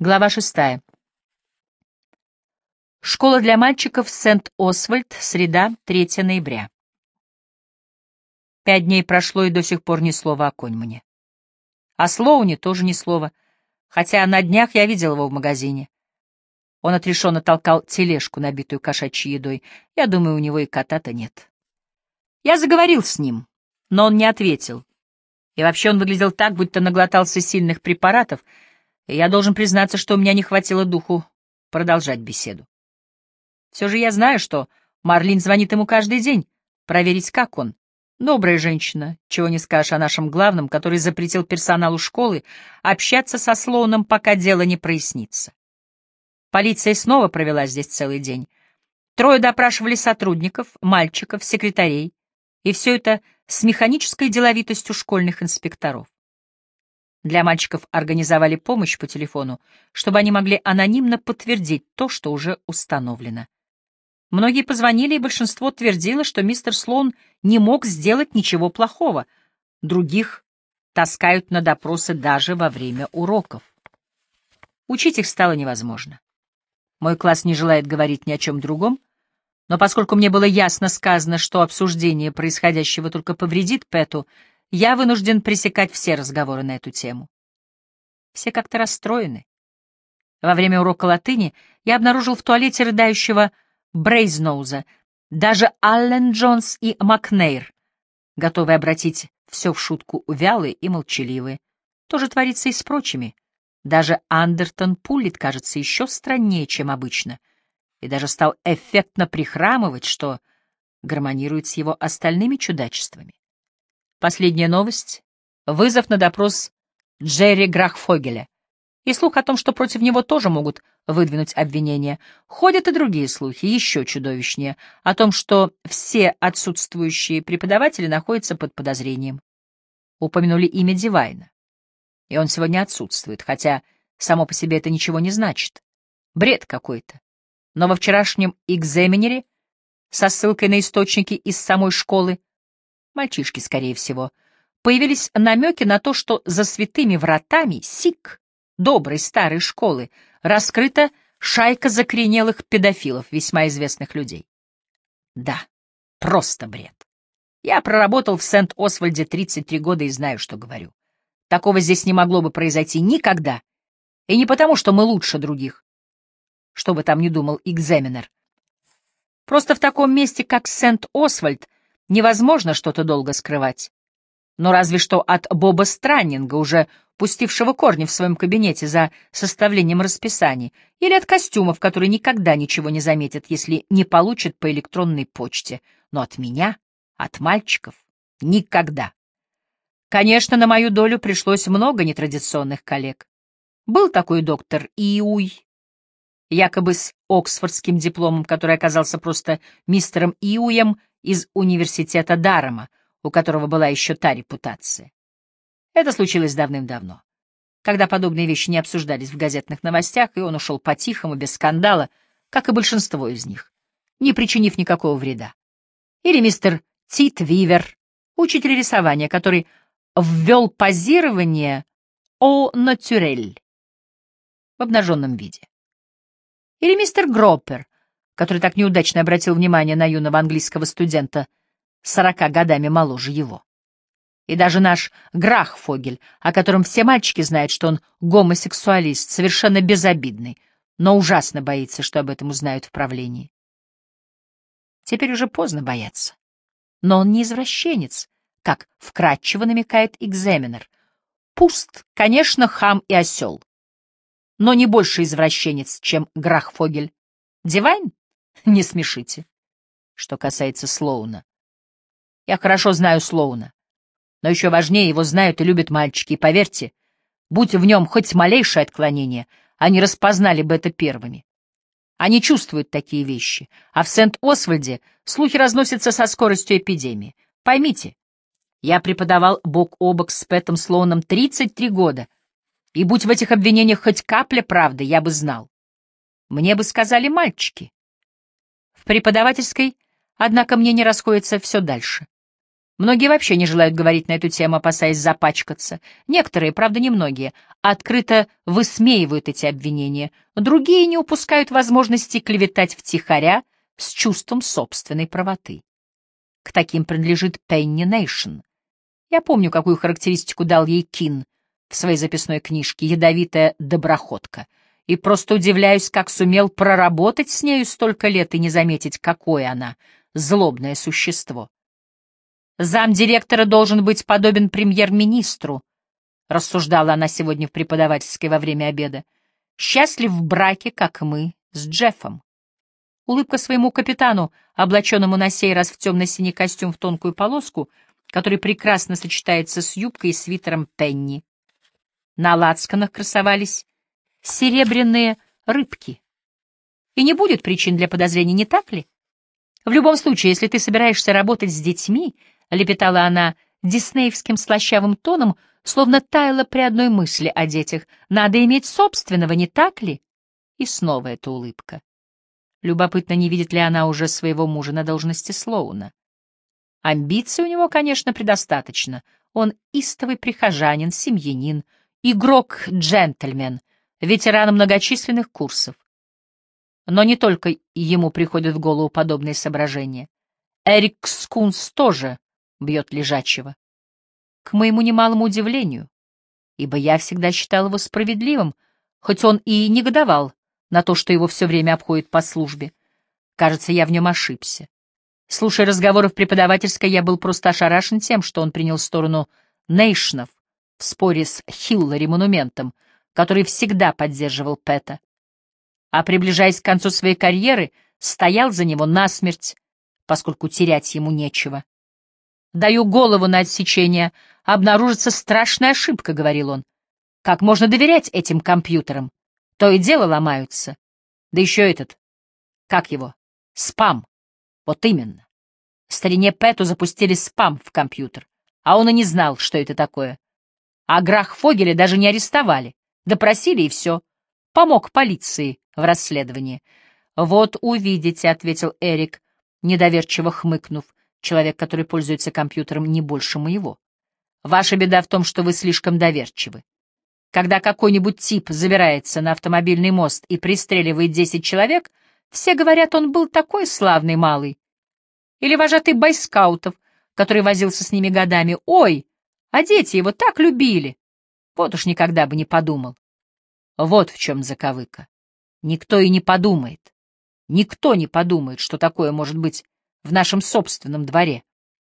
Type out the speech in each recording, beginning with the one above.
Глава шестая. Школа для мальчиков Сент-Освальд, среда, 3 ноября. Пять дней прошло, и до сих пор ни слова о Коньмане. О Слоуне тоже ни слова, хотя на днях я видел его в магазине. Он отрешенно толкал тележку, набитую кошачьей едой. Я думаю, у него и кота-то нет. Я заговорил с ним, но он не ответил. И вообще он выглядел так, будто наглотался сильных препаратов — я должен признаться, что у меня не хватило духу продолжать беседу. Все же я знаю, что Марлин звонит ему каждый день, проверить, как он. Добрая женщина, чего не скажешь о нашем главном, который запретил персоналу школы общаться со Слоуном, пока дело не прояснится. Полиция снова провела здесь целый день. Трое допрашивали сотрудников, мальчиков, секретарей, и все это с механической деловитостью школьных инспекторов. Для мальчиков организовали помощь по телефону, чтобы они могли анонимно подтвердить то, что уже установлено. Многие позвонили, и большинство твердило, что мистер Слоун не мог сделать ничего плохого. Других таскают на допросы даже во время уроков. Учить их стало невозможно. Мой класс не желает говорить ни о чем другом, но поскольку мне было ясно сказано, что обсуждение происходящего только повредит Пэту, я вынужден пресекать все разговоры на эту тему. Все как-то расстроены. Во время урока латыни я обнаружил в туалете рыдающего Брейзноуза, даже Аллен Джонс и Макнейр, готовые обратить все в шутку вялые и молчаливые. То же творится и с прочими. Даже Андертон Пуллит кажется еще страннее, чем обычно, и даже стал эффектно прихрамывать, что гармонирует с его остальными чудачествами. Последняя новость — вызов на допрос Джерри Грахфогеля. И слух о том, что против него тоже могут выдвинуть обвинения. Ходят и другие слухи, еще чудовищнее, о том, что все отсутствующие преподаватели находятся под подозрением. Упомянули имя Дивайна. И он сегодня отсутствует, хотя само по себе это ничего не значит. Бред какой-то. Но во вчерашнем экзаменере со ссылкой на источники из самой школы мальчишки, скорее всего, появились намеки на то, что за святыми вратами СИК, доброй старой школы, раскрыта шайка закоренелых педофилов, весьма известных людей. Да, просто бред. Я проработал в Сент-Освальде 33 года и знаю, что говорю. Такого здесь не могло бы произойти никогда. И не потому, что мы лучше других. Что бы там ни думал экзаменер. Просто в таком месте, как Сент-Освальд, невозможно что-то долго скрывать. Но разве что от Боба Страннинга, уже пустившего корни в своем кабинете за составлением расписаний, или от костюмов, которые никогда ничего не заметят, если не получат по электронной почте. Но от меня, от мальчиков, никогда. Конечно, на мою долю пришлось много нетрадиционных коллег. Был такой доктор Иуй, якобы с оксфордским дипломом, который оказался просто мистером Иуем из университета Дарома, у которого была еще та репутация. Это случилось давным-давно, когда подобные вещи не обсуждались в газетных новостях, и он ушел по-тихому, без скандала, как и большинство из них, не причинив никакого вреда. Или мистер Тит Вивер, учитель рисования, который ввел позирование «о натюрель» в обнаженном виде. Или мистер Гроппер, который так неудачно обратил внимание на юного английского студента, сорока годами моложе его. И даже наш Грахфогель, о котором все мальчики знают, что он гомосексуалист, совершенно безобидный, но ужасно боится, что об этом узнают в правлении. Теперь уже поздно бояться. Но он не извращенец, как вкратчиво намекает экзаменер. Пуст, конечно, хам и осел, но не больше извращенец, чем Грахфогель. Дивайн? Не смешите. Что касается Слоуна. Я хорошо знаю Слоуна. Но еще важнее, его знают и любят мальчики, и поверьте, будь в нем хоть малейшее отклонение, они распознали бы это первыми. Они чувствуют такие вещи, а в Сент-Освальде слухи разносятся со скоростью эпидемии. Поймите, я преподавал бок о бок с Пэтом Слоуном 33 года, и будь в этих обвинениях хоть капля правды, я бы знал. Мне бы сказали мальчики. Преподавательской, однако, мне не расходится все дальше. Многие вообще не желают говорить на эту тему, опасаясь запачкаться. Некоторые, правда, немногие, открыто высмеивают эти обвинения. Другие не упускают возможности клеветать втихаря с чувством собственной правоты. К таким принадлежит Пенни Нейшн. Я помню, какую характеристику дал ей Кин в своей записной книжке «Ядовитая доброходка», и просто удивляюсь, как сумел проработать с нею столько лет и не заметить, какое она злобное существо. Замдиректора должен быть подобен премьер-министру, рассуждала она сегодня в преподавательской во время обеда. Счастлив в браке, как мы с Джеффом. Улыбка своему капитану, облаченному на сей раз в темно-синий костюм в тонкую полоску, который прекрасно сочетается с юбкой и свитером Пенни. На лацканах красовались серебряные рыбки. И не будет причин для подозрений, не так ли? В любом случае, если ты собираешься работать с детьми, — лепетала она диснеевским слащавым тоном, словно таяла при одной мысли о детях. «Надо иметь собственного, не так ли?» И снова эта улыбка. Любопытно, не видит ли она уже своего мужа на должности Слоуна. Амбиций у него, конечно, предостаточно. Он истовый прихожанин, семьянин, игрок-джентльмен, ветеран многочисленных курсов. Но не только ему приходят в голову подобные соображения. Эрик Скунс тоже бьет лежачего. К моему немалому удивлению, ибо я всегда считал его справедливым, хоть он и негодовал на то, что его все время обходит по службе. Кажется, я в нем ошибся. Слушая разговоры в преподавательской, я был просто ошарашен тем, что он принял сторону Нейшнов в споре с Хиллари монументом, который всегда поддерживал Пэта. А приближаясь к концу своей карьеры, стоял за него насмерть, поскольку терять ему нечего. Даю голову на отсечение. Обнаружится страшная ошибка, — говорил он. Как можно доверять этим компьютерам? То и дело ломаются. Да еще этот. Как его? Спам. Вот именно. Старине Пэту запустили спам в компьютер, а он и не знал, что это такое. А Грах Фогеля даже не арестовали. Допросили и все. Помог полиции в расследовании. «Вот увидите», — ответил Эрик, недоверчиво хмыкнув человек, который пользуется компьютером не больше моего. Ваша беда в том, что вы слишком доверчивы. Когда какой-нибудь тип забирается на автомобильный мост и пристреливает десять человек, все говорят, он был такой славный малый. Или вожатый байскаутов, который возился с ними годами. Ой, а дети его так любили. Вот уж никогда бы не подумал. Вот в чем заковыка. Никто и не подумает. Никто не подумает, что такое может быть в нашем собственном дворе.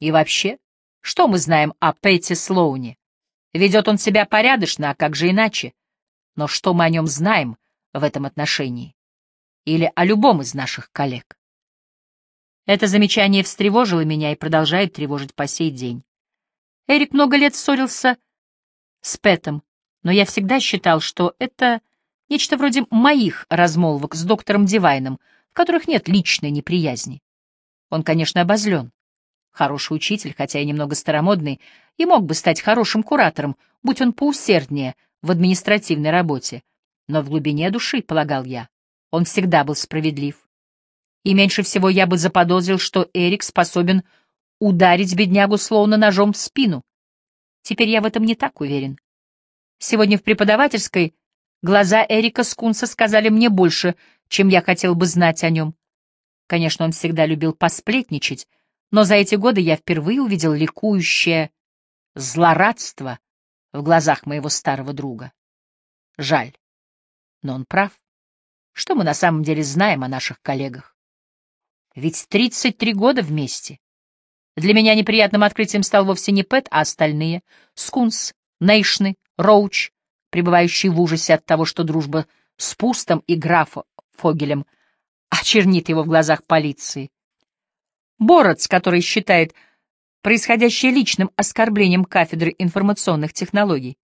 И вообще, что мы знаем о Пэти Слоуне? Ведет он себя порядочно, а как же иначе? Но что мы о нем знаем в этом отношении? Или о любом из наших коллег? Это замечание встревожило меня и продолжает тревожить по сей день. Эрик много лет ссорился с Пэтом, но я всегда считал, что это нечто вроде моих размолвок с доктором Дивайном, в которых нет личной неприязни. Он, конечно, обозлен. Хороший учитель, хотя и немного старомодный, и мог бы стать хорошим куратором, будь он поусерднее в административной работе. Но в глубине души, полагал я, он всегда был справедлив. И меньше всего я бы заподозрил, что Эрик способен ударить беднягу словно ножом в спину. Теперь я в этом не так уверен. Сегодня в преподавательской глаза Эрика Скунса сказали мне больше, чем я хотел бы знать о нем. Конечно, он всегда любил посплетничать, но за эти годы я впервые увидел ликующее злорадство в глазах моего старого друга. Жаль. Но он прав. Что мы на самом деле знаем о наших коллегах? Ведь 33 года вместе. Для меня неприятным открытием стал вовсе не Пэт, а остальные — Скунс, Нейшны, Роуч, пребывающие в ужасе от того, что дружба с Пустом и графом Фогелем — очернит его в глазах полиции. Боротс, который считает происходящее личным оскорблением кафедры информационных технологий.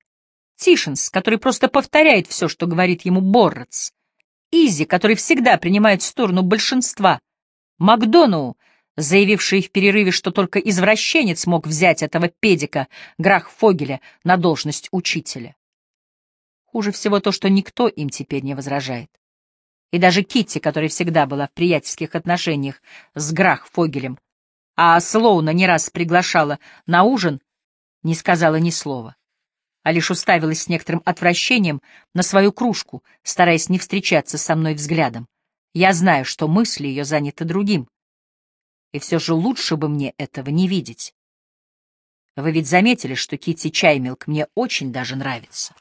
Тишинс, который просто повторяет все, что говорит ему Боротс. Изи, который всегда принимает сторону большинства. Макдоноу, заявивший в перерыве, что только извращенец мог взять этого педика Грах Фогеля на должность учителя. Хуже всего то, что никто им теперь не возражает и даже Китти, которая всегда была в приятельских отношениях с Грах Фогелем, а Слоуна не раз приглашала на ужин, не сказала ни слова, а лишь уставилась с некоторым отвращением на свою кружку, стараясь не встречаться со мной взглядом. Я знаю, что мысли ее заняты другим. И все же лучше бы мне этого не видеть. Вы ведь заметили, что Китти Чаймилк мне очень даже нравится.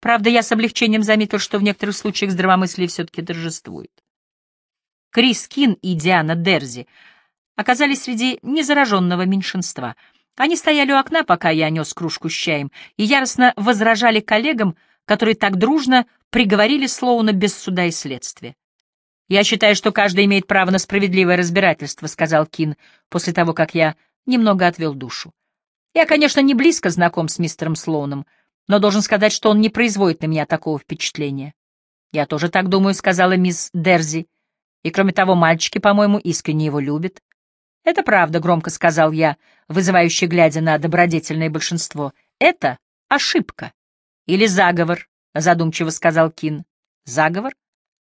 Правда, я с облегчением заметил, что в некоторых случаях здравомыслие все-таки торжествует. Крис Кин и Диана Дерзи оказались среди незараженного меньшинства. Они стояли у окна, пока я нес кружку с чаем, и яростно возражали коллегам, которые так дружно приговорили Слоуна без суда и следствия. «Я считаю, что каждый имеет право на справедливое разбирательство», — сказал Кин после того, как я немного отвел душу. «Я, конечно, не близко знаком с мистером Слоуном, но должен сказать, что он не производит на меня такого впечатления. «Я тоже так думаю», — сказала мисс Дерзи. «И кроме того, мальчики, по-моему, искренне его любят». «Это правда», — громко сказал я, вызывающе глядя на добродетельное большинство. «Это ошибка». «Или заговор», — задумчиво сказал Кин. «Заговор?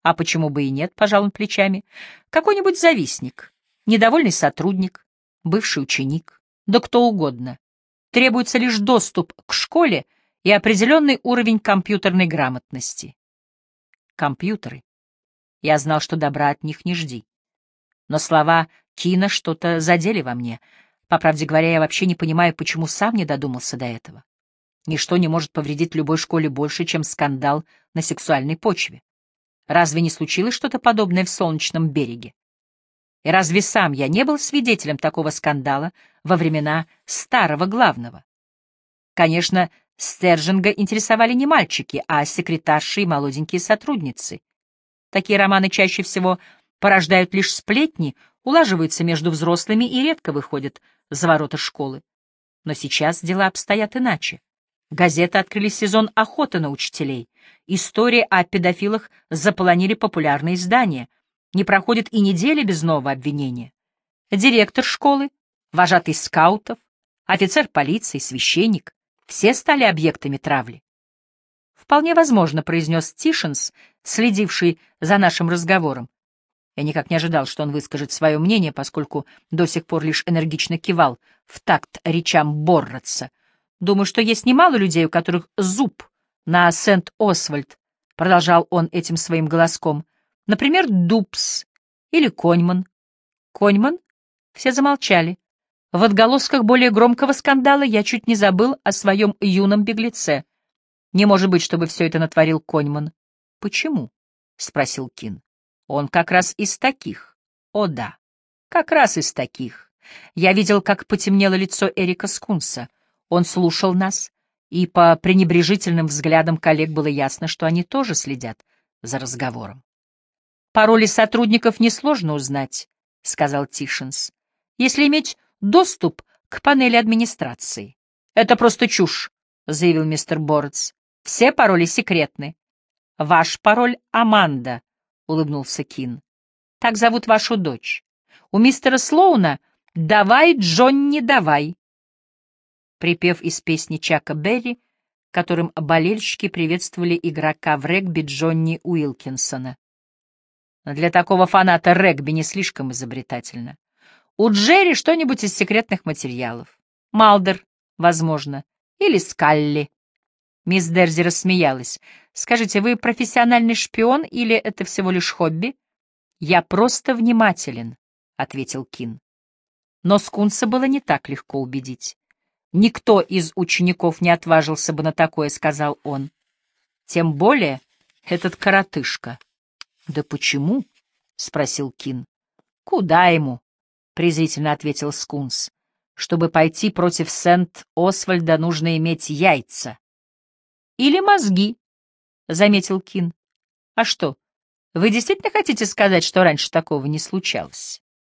А почему бы и нет?» — пожал он плечами. «Какой-нибудь завистник, недовольный сотрудник, бывший ученик, да кто угодно. Требуется лишь доступ к школе — и определенный уровень компьютерной грамотности. Компьютеры. Я знал, что добра от них не жди. Но слова Кина что-то задели во мне. По правде говоря, я вообще не понимаю, почему сам не додумался до этого. Ничто не может повредить любой школе больше, чем скандал на сексуальной почве. Разве не случилось что-то подобное в Солнечном береге? И разве сам я не был свидетелем такого скандала во времена старого главного? Конечно, Стержинга интересовали не мальчики, а секретарши и молоденькие сотрудницы. Такие романы чаще всего порождают лишь сплетни, улаживаются между взрослыми и редко выходят за ворота школы. Но сейчас дела обстоят иначе. Газеты открыли сезон охоты на учителей. Истории о педофилах заполонили популярные издания. Не проходит и недели без нового обвинения. Директор школы, вожатый скаутов, офицер полиции, священник. Все стали объектами травли. «Вполне возможно», — произнес Тишинс, следивший за нашим разговором. Я никак не ожидал, что он выскажет свое мнение, поскольку до сих пор лишь энергично кивал в такт речам Борротса. Думаю, что есть немало людей, у которых зуб на Сент-Освальд, — продолжал он этим своим голоском. Например, Дубс или Коньман. Коньман? Все замолчали. В отголосках более громкого скандала я чуть не забыл о своем юном беглеце. Не может быть, чтобы все это натворил Коньман. — Почему? — спросил Кин. — Он как раз из таких. О да, как раз из таких. Я видел, как потемнело лицо Эрика Скунса. Он слушал нас, и по пренебрежительным взглядам коллег было ясно, что они тоже следят за разговором. «Пароли сотрудников несложно узнать», — сказал Тишинс. «Если иметь доступ к панели администрации. «Это просто чушь», — заявил мистер Борец. «Все пароли секретны». «Ваш пароль — Аманда», — улыбнулся Кин. «Так зовут вашу дочь. У мистера Слоуна «Давай, Джонни, давай». Припев из песни Чака Берри, которым болельщики приветствовали игрока в регби Джонни Уилкинсона. Для такого фаната регби не слишком изобретательно. У Джерри что-нибудь из секретных материалов. Малдер, возможно, или Скалли. Мисс Дерзи рассмеялась. «Скажите, вы профессиональный шпион или это всего лишь хобби?» «Я просто внимателен», — ответил Кин. Но Скунса было не так легко убедить. «Никто из учеников не отважился бы на такое», — сказал он. «Тем более этот коротышка». «Да почему?» — спросил Кин. «Куда ему?» — презрительно ответил Скунс. «Чтобы пойти против Сент-Освальда, нужно иметь яйца». «Или мозги», — заметил Кин. «А что, вы действительно хотите сказать, что раньше такого не случалось?»